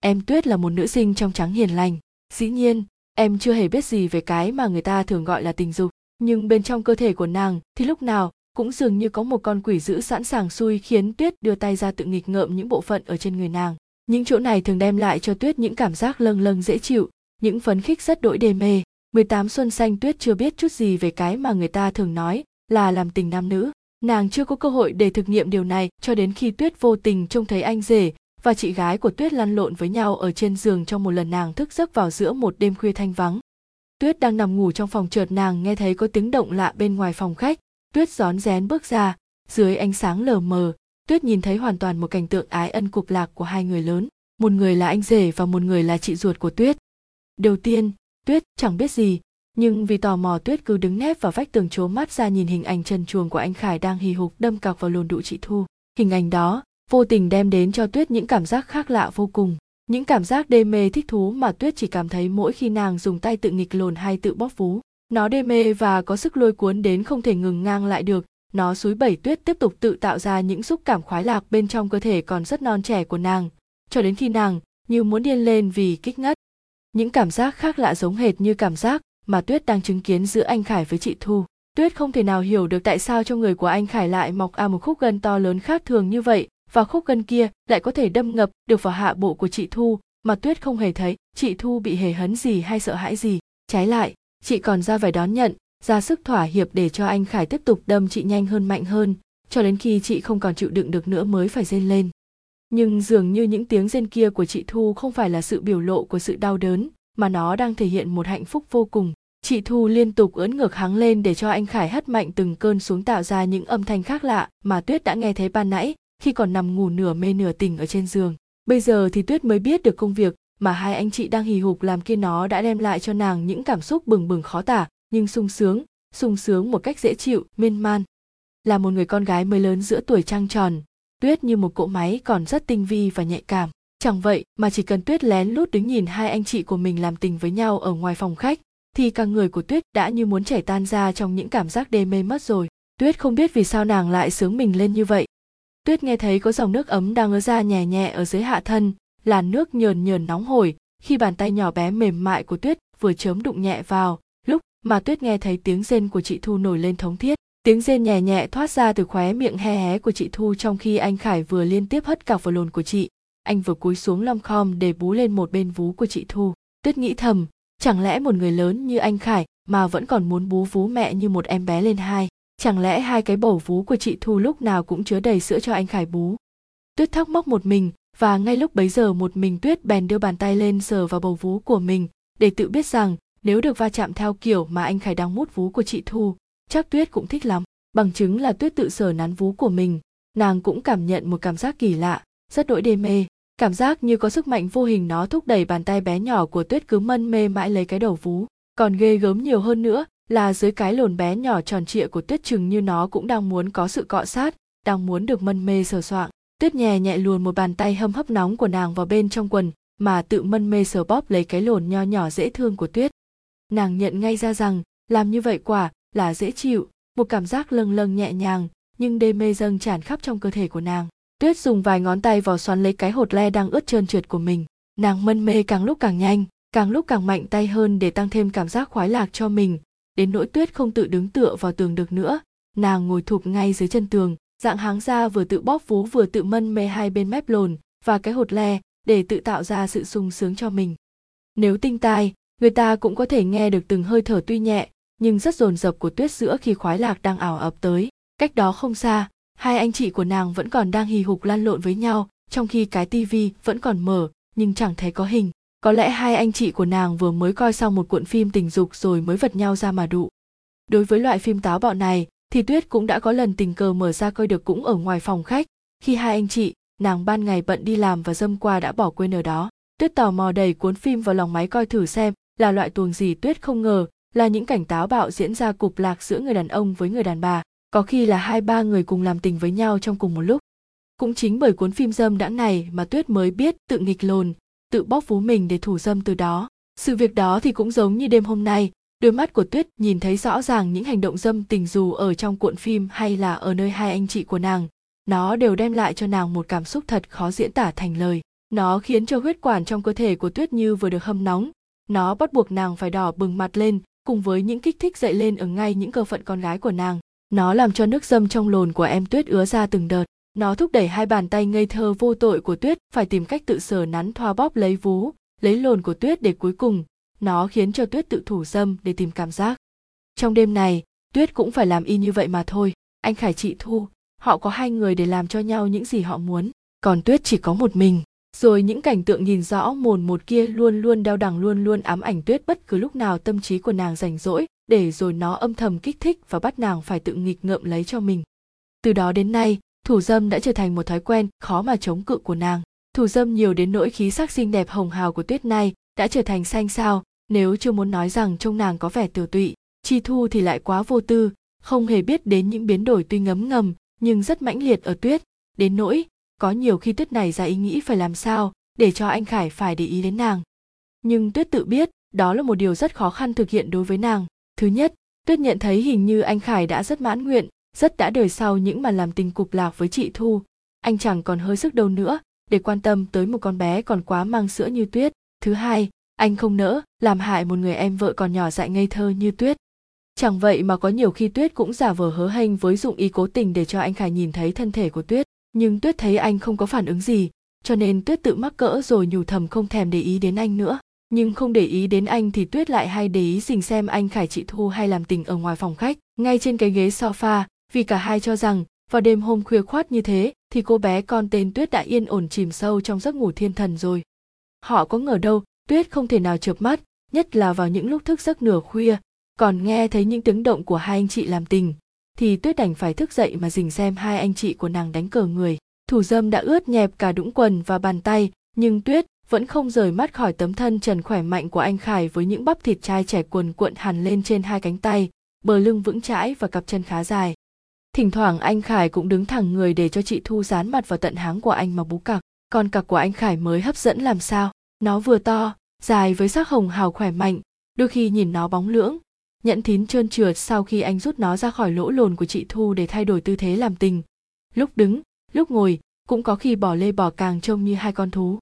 em tuyết là một nữ sinh trong trắng hiền lành. Dĩ nhiên, em chưa hề biết gì về cái mà người ta thường gọi là tình dục. Nhưng bên trong cơ thể của nàng thì lúc nào cũng dường như có một con quỷ dữ sẵn sàng xui khiến tuyết đưa tay ra tự nghịch ngợm những bộ phận ở trên người nàng. Những chỗ này thường đem lại cho tuyết những cảm giác lâng lâng dễ chịu, những phấn khích rất đỗi đê mê. 18 xuân xanh tuyết chưa biết chút gì về cái mà người ta thường nói là làm tình nam nữ. Nàng chưa có cơ hội để thực nghiệm điều này cho đến khi tuyết vô tình trông thấy anh rể và chị gái của tuyết lăn lộn với nhau ở trên giường trong một lần nàng thức giấc vào giữa một đêm khuya thanh vắng. Tuyết đang nằm ngủ trong phòng chợt nàng nghe thấy có tiếng động lạ bên ngoài phòng khách. Tuyết rón rén bước ra, dưới ánh sáng lờ mờ, tuyết nhìn thấy hoàn toàn một cảnh tượng ái ân cục lạc của hai người lớn, một người là anh rể và một người là chị ruột của tuyết. Đầu tiên, tuyết chẳng biết gì, nhưng vì tò mò tuyết cứ đứng nép vào vách tường trố mắt ra nhìn hình ảnh trần chuồng của anh khải đang hì hục đâm cọc vào lồn đụ chị thu. Hình ảnh đó vô tình đem đến cho tuyết những cảm giác khác lạ vô cùng, những cảm giác đê mê thích thú mà tuyết chỉ cảm thấy mỗi khi nàng dùng tay tự nghịch lồn hay tự bóp vú. Nó đê mê và có sức lôi cuốn đến không thể ngừng ngang lại được. Nó suối bảy tuyết tiếp tục tự tạo ra những xúc cảm khoái lạc bên trong cơ thể còn rất non trẻ của nàng. Cho đến khi nàng như muốn điên lên vì kích ngất. Những cảm giác khác lạ giống hệt như cảm giác mà tuyết đang chứng kiến giữa anh khải với chị thu. Tuyết không thể nào hiểu được tại sao trong người của anh khải lại mọc ra một khúc gân to lớn khác thường như vậy và khúc gân kia lại có thể đâm ngập được vào hạ bộ của chị thu, mà tuyết không hề thấy chị thu bị hề hấn gì hay sợ hãi gì. Trái lại, chị còn ra vẻ đón nhận, ra sức thỏa hiệp để cho anh khải tiếp tục đâm chị nhanh hơn mạnh hơn, cho đến khi chị không còn chịu đựng được nữa mới phải rên lên. Nhưng dường như những tiếng rên kia của chị thu không phải là sự biểu lộ của sự đau đớn, mà nó đang thể hiện một hạnh phúc vô cùng. Chị thu liên tục ưỡn ngược hắng lên để cho anh khải hất mạnh từng cơn xuống tạo ra những âm thanh khác lạ mà tuyết đã nghe thấy ban nãy khi còn nằm ngủ nửa mê nửa tỉnh ở trên giường. Bây giờ thì tuyết mới biết được công việc mà hai anh chị đang hì hục làm kia nó đã đem lại cho nàng những cảm xúc bừng bừng khó tả, nhưng sung sướng sung sướng một cách dễ chịu, miên man. Là một người con gái mới lớn giữa tuổi trăng tròn, tuyết như một cỗ máy còn rất tinh vi và nhạy cảm. Chẳng vậy mà chỉ cần tuyết lén lút đứng nhìn hai anh chị của mình làm tình với nhau ở ngoài phòng khách, thì cả người của tuyết đã như muốn chảy tan ra trong những cảm giác đê mê mất rồi. Tuyết không biết vì sao nàng lại sướng mình lên như vậy tuyết nghe thấy có dòng nước ấm đang ứa ra nhẹ nhẹ ở dưới hạ thân, làn nước nhờn nhờn nóng hổi, khi bàn tay nhỏ bé mềm mại của tuyết vừa chớm đụng nhẹ vào, lúc mà tuyết nghe thấy tiếng rên của chị thu nổi lên thống thiết, tiếng rên nhẹ nhẹ thoát ra từ khóe miệng he hé của chị thu trong khi anh khải vừa liên tiếp hất cọc vào lồn của chị, anh vừa cúi xuống lom khom để bú lên một bên vú của chị thu. Tuyết nghĩ thầm, chẳng lẽ một người lớn như anh khải mà vẫn còn muốn bú vú mẹ như một em bé lên hai? Chẳng lẽ hai cái bầu vú của chị thu lúc nào cũng chứa đầy sữa cho anh khải bú? Tuyết thắc mắc một mình, và ngay lúc bấy giờ một mình tuyết bèn đưa bàn tay lên sờ vào bầu vú của mình, để tự biết rằng, nếu được va chạm theo kiểu mà anh khải đang mút vú của chị thu, chắc tuyết cũng thích lắm. Bằng chứng là tuyết tự sờ nắn vú của mình, nàng cũng cảm nhận một cảm giác kỳ lạ, rất đỗi đê mê. Cảm giác như có sức mạnh vô hình nó thúc đẩy bàn tay bé nhỏ của tuyết cứ mân mê mãi lấy cái đầu vú, còn ghê gớm nhiều hơn nữa là dưới cái lồn bé nhỏ tròn trịa của tuyết chừng như nó cũng đang muốn có sự cọ sát, đang muốn được mân mê sờ soạng. Tuyết nhẹ nhẹ luồn một bàn tay hâm hấp nóng của nàng vào bên trong quần, mà tự mân mê sờ bóp lấy cái lồn nho nhỏ dễ thương của tuyết. Nàng nhận ngay ra rằng, làm như vậy quả là dễ chịu, một cảm giác lâng lâng nhẹ nhàng, nhưng đê mê dâng tràn khắp trong cơ thể của nàng. Tuyết dùng vài ngón tay vào xoắn lấy cái hột le đang ướt trơn trượt của mình. Nàng mân mê càng lúc càng nhanh, càng lúc càng mạnh tay hơn để tăng thêm cảm giác khoái lạc cho mình đến nỗi tuyết không tự đứng tựa vào tường được nữa. Nàng ngồi thụp ngay dưới chân tường, dạng háng ra vừa tự bóp vú vừa tự mân mê hai bên mép lồn và cái hột le để tự tạo ra sự sung sướng cho mình. Nếu tinh tai, người ta cũng có thể nghe được từng hơi thở tuy nhẹ, nhưng rất dồn dập của tuyết giữa khi khoái lạc đang ảo ập tới. Cách đó không xa, hai anh chị của nàng vẫn còn đang hì hục lăn lộn với nhau, trong khi cái tivi vẫn còn mở, nhưng chẳng thấy có hình có lẽ hai anh chị của nàng vừa mới coi xong một cuộn phim tình dục rồi mới vật nhau ra mà đụ. Đối với loại phim táo bạo này, thì tuyết cũng đã có lần tình cờ mở ra coi được cũng ở ngoài phòng khách. Khi hai anh chị, nàng ban ngày bận đi làm và dâm qua đã bỏ quên ở đó. Tuyết tò mò đầy cuốn phim vào lòng máy coi thử xem là loại tuồng gì tuyết không ngờ là những cảnh táo bạo diễn ra cục lạc giữa người đàn ông với người đàn bà. Có khi là hai ba người cùng làm tình với nhau trong cùng một lúc. Cũng chính bởi cuốn phim dâm đãng này mà tuyết mới biết tự nghịch lồn tự bóp vú mình để thủ dâm từ đó. Sự việc đó thì cũng giống như đêm hôm nay, đôi mắt của tuyết nhìn thấy rõ ràng những hành động dâm tình dù ở trong cuộn phim hay là ở nơi hai anh chị của nàng. Nó đều đem lại cho nàng một cảm xúc thật khó diễn tả thành lời. Nó khiến cho huyết quản trong cơ thể của tuyết như vừa được hâm nóng. Nó bắt buộc nàng phải đỏ bừng mặt lên, cùng với những kích thích dậy lên ở ngay những cơ phận con gái của nàng. Nó làm cho nước dâm trong lồn của em tuyết ứa ra từng đợt nó thúc đẩy hai bàn tay ngây thơ vô tội của tuyết phải tìm cách tự sờ nắn thoa bóp lấy vú, lấy lồn của tuyết để cuối cùng. Nó khiến cho tuyết tự thủ dâm để tìm cảm giác. Trong đêm này, tuyết cũng phải làm y như vậy mà thôi. Anh khải chị thu, họ có hai người để làm cho nhau những gì họ muốn. Còn tuyết chỉ có một mình. Rồi những cảnh tượng nhìn rõ mồn một kia luôn luôn đau đẳng luôn luôn ám ảnh tuyết bất cứ lúc nào tâm trí của nàng rảnh rỗi để rồi nó âm thầm kích thích và bắt nàng phải tự nghịch ngợm lấy cho mình. Từ đó đến nay thủ dâm đã trở thành một thói quen khó mà chống cự của nàng. Thủ dâm nhiều đến nỗi khí sắc xinh đẹp hồng hào của tuyết nay đã trở thành xanh sao nếu chưa muốn nói rằng trông nàng có vẻ tiểu tụy, chi thu thì lại quá vô tư, không hề biết đến những biến đổi tuy ngấm ngầm, nhưng rất mãnh liệt ở tuyết. Đến nỗi, có nhiều khi tuyết này ra ý nghĩ phải làm sao để cho anh khải phải để ý đến nàng. Nhưng tuyết tự biết, đó là một điều rất khó khăn thực hiện đối với nàng. Thứ nhất, tuyết nhận thấy hình như anh khải đã rất mãn nguyện rất đã đời sau những mà làm tình cục lạc với chị thu. Anh chẳng còn hơi sức đâu nữa, để quan tâm tới một con bé còn quá mang sữa như tuyết. Thứ hai, anh không nỡ làm hại một người em vợ còn nhỏ dại ngây thơ như tuyết. Chẳng vậy mà có nhiều khi tuyết cũng giả vờ hớ hênh với dụng ý cố tình để cho anh khải nhìn thấy thân thể của tuyết. Nhưng tuyết thấy anh không có phản ứng gì, cho nên tuyết tự mắc cỡ rồi nhủ thầm không thèm để ý đến anh nữa. Nhưng không để ý đến anh thì tuyết lại hay để ý dình xem anh khải, chị thu hay làm tình ở ngoài phòng khách, ngay trên cái ghế sofa vì cả hai cho rằng, vào đêm hôm khuya khoát như thế, thì cô bé con tên tuyết đã yên ổn chìm sâu trong giấc ngủ thiên thần rồi. Họ có ngờ đâu, tuyết không thể nào chợp mắt, nhất là vào những lúc thức giấc nửa khuya, còn nghe thấy những tiếng động của hai anh chị làm tình, thì tuyết đành phải thức dậy mà dình xem hai anh chị của nàng đánh cờ người. Thủ dâm đã ướt nhẹp cả đũng quần và bàn tay, nhưng tuyết vẫn không rời mắt khỏi tấm thân trần khỏe mạnh của anh khải với những bắp thịt trai trẻ quần cuộn hẳn lên trên hai cánh tay, bờ lưng vững chãi và cặp chân khá dài thỉnh thoảng anh khải cũng đứng thẳng người để cho chị thu dán mặt vào tận háng của anh mà bú cặc. Con cặc của anh khải mới hấp dẫn làm sao? Nó vừa to, dài với sắc hồng hào khỏe mạnh, đôi khi nhìn nó bóng lưỡng. Nhẫn thín trơn trượt sau khi anh rút nó ra khỏi lỗ lồn của chị thu để thay đổi tư thế làm tình. Lúc đứng, lúc ngồi, cũng có khi bỏ lê bỏ càng trông như hai con thú.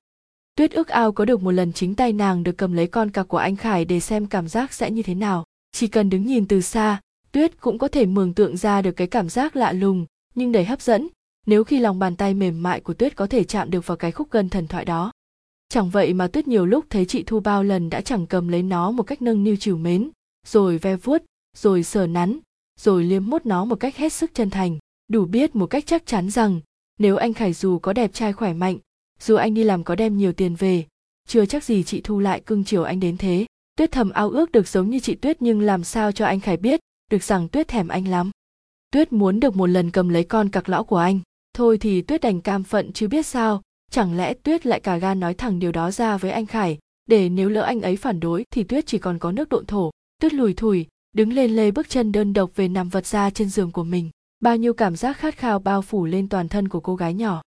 Tuyết ước ao có được một lần chính tay nàng được cầm lấy con cặc của anh khải để xem cảm giác sẽ như thế nào. Chỉ cần đứng nhìn từ xa tuyết cũng có thể mường tượng ra được cái cảm giác lạ lùng, nhưng đầy hấp dẫn, nếu khi lòng bàn tay mềm mại của tuyết có thể chạm được vào cái khúc gân thần thoại đó. Chẳng vậy mà tuyết nhiều lúc thấy chị thu bao lần đã chẳng cầm lấy nó một cách nâng niu chiều mến, rồi ve vuốt, rồi sờ nắn, rồi liếm mốt nó một cách hết sức chân thành, đủ biết một cách chắc chắn rằng, nếu anh khải dù có đẹp trai khỏe mạnh, dù anh đi làm có đem nhiều tiền về, chưa chắc gì chị thu lại cưng chiều anh đến thế. Tuyết thầm ao ước được giống như chị tuyết nhưng làm sao cho anh khải biết được rằng tuyết thèm anh lắm. Tuyết muốn được một lần cầm lấy con cặc lõ của anh. Thôi thì tuyết đành cam phận chứ biết sao. Chẳng lẽ tuyết lại cả gan nói thẳng điều đó ra với anh khải? Để nếu lỡ anh ấy phản đối thì tuyết chỉ còn có nước độn thổ. Tuyết lùi thủi, đứng lên lê bước chân đơn độc về nằm vật ra trên giường của mình. Bao nhiêu cảm giác khát khao bao phủ lên toàn thân của cô gái nhỏ.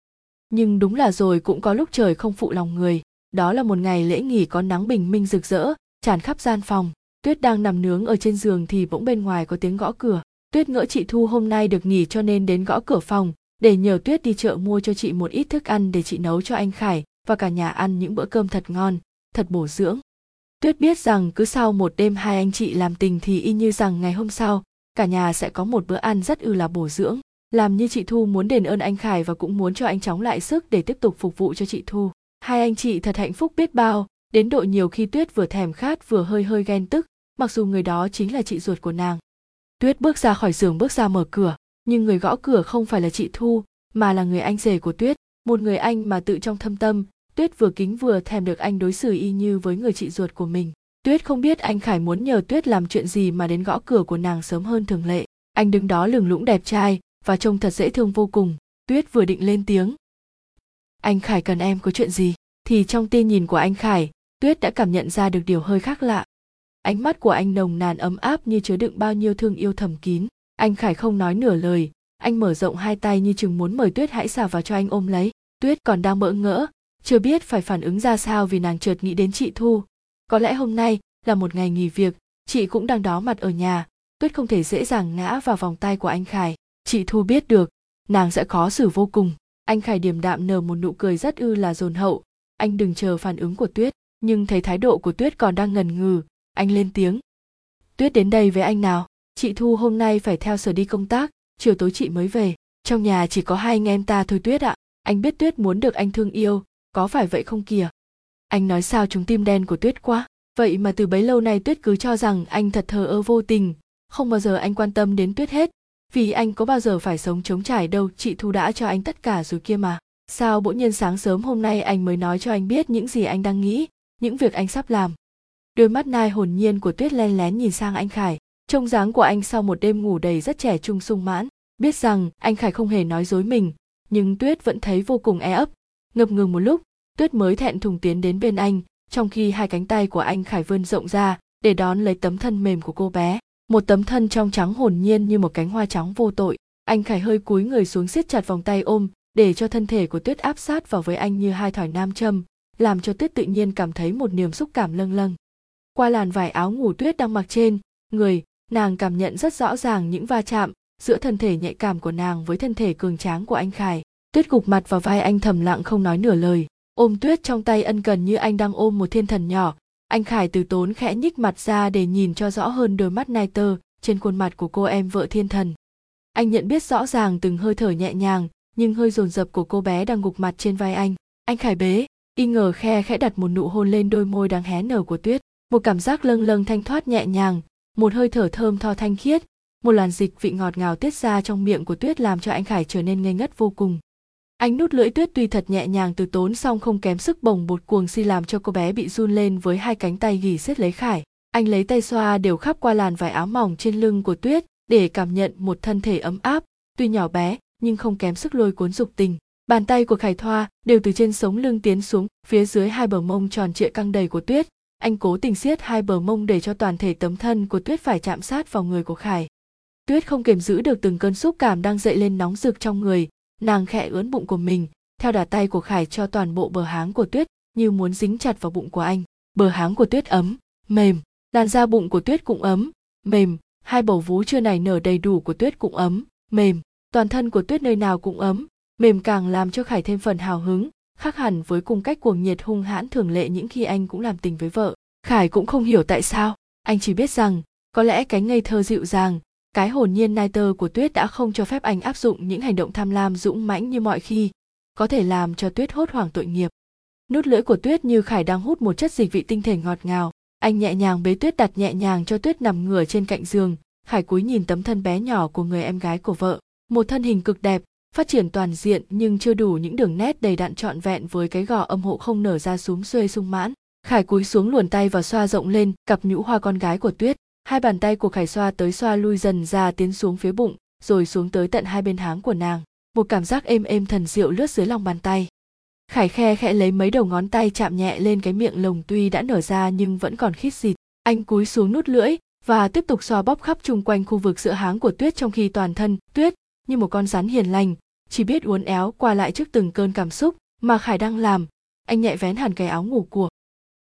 Nhưng đúng là rồi cũng có lúc trời không phụ lòng người. Đó là một ngày lễ nghỉ có nắng bình minh rực rỡ, tràn khắp gian phòng tuyết đang nằm nướng ở trên giường thì bỗng bên ngoài có tiếng gõ cửa. Tuyết ngỡ chị thu hôm nay được nghỉ cho nên đến gõ cửa phòng, để nhờ tuyết đi chợ mua cho chị một ít thức ăn để chị nấu cho anh khải và cả nhà ăn những bữa cơm thật ngon, thật bổ dưỡng. Tuyết biết rằng cứ sau một đêm hai anh chị làm tình thì y như rằng ngày hôm sau, cả nhà sẽ có một bữa ăn rất ư là bổ dưỡng. Làm như chị thu muốn đền ơn anh khải và cũng muốn cho anh chóng lại sức để tiếp tục phục vụ cho chị thu. Hai anh chị thật hạnh phúc biết bao, đến độ nhiều khi tuyết vừa thèm khát vừa hơi hơi ghen tức mặc dù người đó chính là chị ruột của nàng. Tuyết bước ra khỏi giường, bước ra mở cửa. Nhưng người gõ cửa không phải là chị thu, mà là người anh rể của tuyết. Một người anh mà tự trong thâm tâm, tuyết vừa kính vừa thèm được anh đối xử y như với người chị ruột của mình. Tuyết không biết anh khải muốn nhờ tuyết làm chuyện gì mà đến gõ cửa của nàng sớm hơn thường lệ. Anh đứng đó lừng lũng đẹp trai, và trông thật dễ thương vô cùng. Tuyết vừa định lên tiếng. Anh khải cần em có chuyện gì? Thì trong tia nhìn của anh khải, tuyết đã cảm nhận ra được điều hơi khác lạ ánh mắt của anh nồng nàn ấm áp như chứa đựng bao nhiêu thương yêu thầm kín. Anh khải không nói nửa lời. Anh mở rộng hai tay như chừng muốn mời tuyết hãy xả vào cho anh ôm lấy. Tuyết còn đang bỡ ngỡ. Chưa biết phải phản ứng ra sao vì nàng chợt nghĩ đến chị thu. Có lẽ hôm nay là một ngày nghỉ việc, chị cũng đang đó mặt ở nhà. Tuyết không thể dễ dàng ngã vào vòng tay của anh khải. Chị thu biết được, nàng sẽ khó xử vô cùng. Anh khải điềm đạm nở một nụ cười rất ư là dồn hậu. Anh đừng chờ phản ứng của tuyết, nhưng thấy thái độ của tuyết còn đang ngần ngừ anh lên tiếng. Tuyết đến đây với anh nào? Chị thu hôm nay phải theo sở đi công tác, chiều tối chị mới về. Trong nhà chỉ có hai anh em ta thôi tuyết ạ. Anh biết tuyết muốn được anh thương yêu, có phải vậy không kìa? Anh nói sao chúng tim đen của tuyết quá. Vậy mà từ bấy lâu nay tuyết cứ cho rằng anh thật thờ ơ vô tình. Không bao giờ anh quan tâm đến tuyết hết. Vì anh có bao giờ phải sống chống trải đâu, chị thu đã cho anh tất cả rồi kia mà. Sao bỗng nhiên sáng sớm hôm nay anh mới nói cho anh biết những gì anh đang nghĩ, những việc anh sắp làm? Đôi mắt nai hồn nhiên của tuyết len lén nhìn sang anh khải. Trông dáng của anh sau một đêm ngủ đầy rất trẻ trung sung mãn, biết rằng anh khải không hề nói dối mình, nhưng tuyết vẫn thấy vô cùng e ấp. Ngập ngừng một lúc, tuyết mới thẹn thùng tiến đến bên anh, trong khi hai cánh tay của anh khải vươn rộng ra để đón lấy tấm thân mềm của cô bé. Một tấm thân trong trắng hồn nhiên như một cánh hoa trắng vô tội. Anh khải hơi cúi người xuống siết chặt vòng tay ôm để cho thân thể của tuyết áp sát vào với anh như hai thỏi nam châm, làm cho tuyết tự nhiên cảm thấy một niềm xúc cảm lâng lâng qua làn vải áo ngủ tuyết đang mặc trên, người, nàng cảm nhận rất rõ ràng những va chạm giữa thân thể nhạy cảm của nàng với thân thể cường tráng của anh khải. Tuyết gục mặt vào vai anh thầm lặng không nói nửa lời. Ôm tuyết trong tay ân cần như anh đang ôm một thiên thần nhỏ. Anh khải từ tốn khẽ nhích mặt ra để nhìn cho rõ hơn đôi mắt nai tơ trên khuôn mặt của cô em vợ thiên thần. Anh nhận biết rõ ràng từng hơi thở nhẹ nhàng, nhưng hơi dồn dập của cô bé đang gục mặt trên vai anh. Anh khải bế, y ngờ khe khẽ đặt một nụ hôn lên đôi môi đang hé nở của tuyết một cảm giác lâng lâng thanh thoát nhẹ nhàng, một hơi thở thơm tho thanh khiết, một làn dịch vị ngọt ngào tiết ra trong miệng của tuyết làm cho anh khải trở nên ngây ngất vô cùng. Anh nút lưỡi tuyết tuy thật nhẹ nhàng từ tốn song không kém sức bồng bột cuồng si làm cho cô bé bị run lên với hai cánh tay gỉ xiết lấy khải. Anh lấy tay xoa đều khắp qua làn vải áo mỏng trên lưng của tuyết để cảm nhận một thân thể ấm áp, tuy nhỏ bé nhưng không kém sức lôi cuốn dục tình. Bàn tay của khải thoa đều từ trên sống lưng tiến xuống, phía dưới hai bờ mông tròn trịa căng đầy của tuyết anh cố tình siết hai bờ mông để cho toàn thể tấm thân của tuyết phải chạm sát vào người của khải. Tuyết không kiềm giữ được từng cơn xúc cảm đang dậy lên nóng rực trong người. Nàng khẽ ướn bụng của mình, theo đà tay của khải cho toàn bộ bờ háng của tuyết như muốn dính chặt vào bụng của anh. Bờ háng của tuyết ấm, mềm, làn da bụng của tuyết cũng ấm, mềm. Hai bầu vú chưa nảy nở đầy đủ của tuyết cũng ấm, mềm. Toàn thân của tuyết nơi nào cũng ấm, mềm càng làm cho khải thêm phần hào hứng, khác hẳn với cung cách cuồng nhiệt hung hãn thường lệ những khi anh cũng làm tình với vợ khải cũng không hiểu tại sao. Anh chỉ biết rằng, có lẽ cái ngây thơ dịu dàng, cái hồn nhiên nai tơ của tuyết đã không cho phép anh áp dụng những hành động tham lam dũng mãnh như mọi khi có thể làm cho tuyết hốt hoảng tội nghiệp. Nút lưỡi của tuyết như khải đang hút một chất dịch vị tinh thể ngọt ngào. Anh nhẹ nhàng bế tuyết đặt nhẹ nhàng cho tuyết nằm ngửa trên cạnh giường. Khải cúi nhìn tấm thân bé nhỏ của người em gái của vợ. Một thân hình cực đẹp, phát triển toàn diện nhưng chưa đủ những đường nét đầy đặn trọn vẹn với cái gò âm hộ không nở ra xuống xuê sung mãn khải cúi xuống luồn tay và xoa rộng lên, cặp nhũ hoa con gái của tuyết. Hai bàn tay của khải xoa tới xoa lui dần ra tiến xuống phía bụng, rồi xuống tới tận hai bên háng của nàng. Một cảm giác êm êm thần diệu lướt dưới lòng bàn tay. Khải khe khẽ lấy mấy đầu ngón tay chạm nhẹ lên cái miệng lồng tuy đã nở ra nhưng vẫn còn khít xịt. Anh cúi xuống nút lưỡi và tiếp tục xoa bóp khắp chung quanh khu vực giữa háng của tuyết trong khi toàn thân tuyết như một con rắn hiền lành, chỉ biết uốn éo qua lại trước từng cơn cảm xúc mà khải đang làm. Anh nhẹ vén hẳn cái áo ngủ của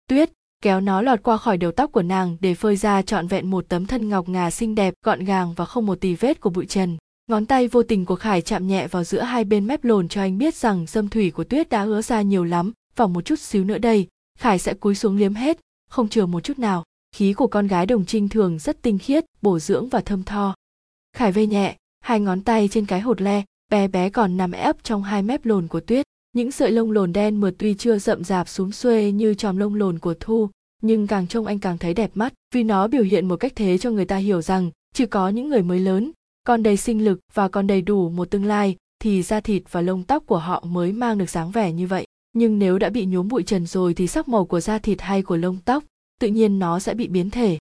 tuyết kéo nó lọt qua khỏi đầu tóc của nàng để phơi ra trọn vẹn một tấm thân ngọc ngà xinh đẹp, gọn gàng và không một tì vết của bụi trần. Ngón tay vô tình của khải chạm nhẹ vào giữa hai bên mép lồn cho anh biết rằng dâm thủy của tuyết đã hứa ra nhiều lắm. Vào một chút xíu nữa đây, khải sẽ cúi xuống liếm hết, không chừa một chút nào. Khí của con gái đồng trinh thường rất tinh khiết, bổ dưỡng và thơm tho. Khải vây nhẹ, hai ngón tay trên cái hột le, bé bé còn nằm ép trong hai mép lồn của tuyết những sợi lông lồn đen mượt tuy chưa rậm rạp xuống xuê như chòm lông lồn của thu, nhưng càng trông anh càng thấy đẹp mắt, vì nó biểu hiện một cách thế cho người ta hiểu rằng, chỉ có những người mới lớn còn đầy sinh lực và còn đầy đủ một tương lai, thì da thịt và lông tóc của họ mới mang được dáng vẻ như vậy. Nhưng nếu đã bị nhuốm bụi trần rồi thì sắc màu của da thịt hay của lông tóc, tự nhiên nó sẽ bị biến thể.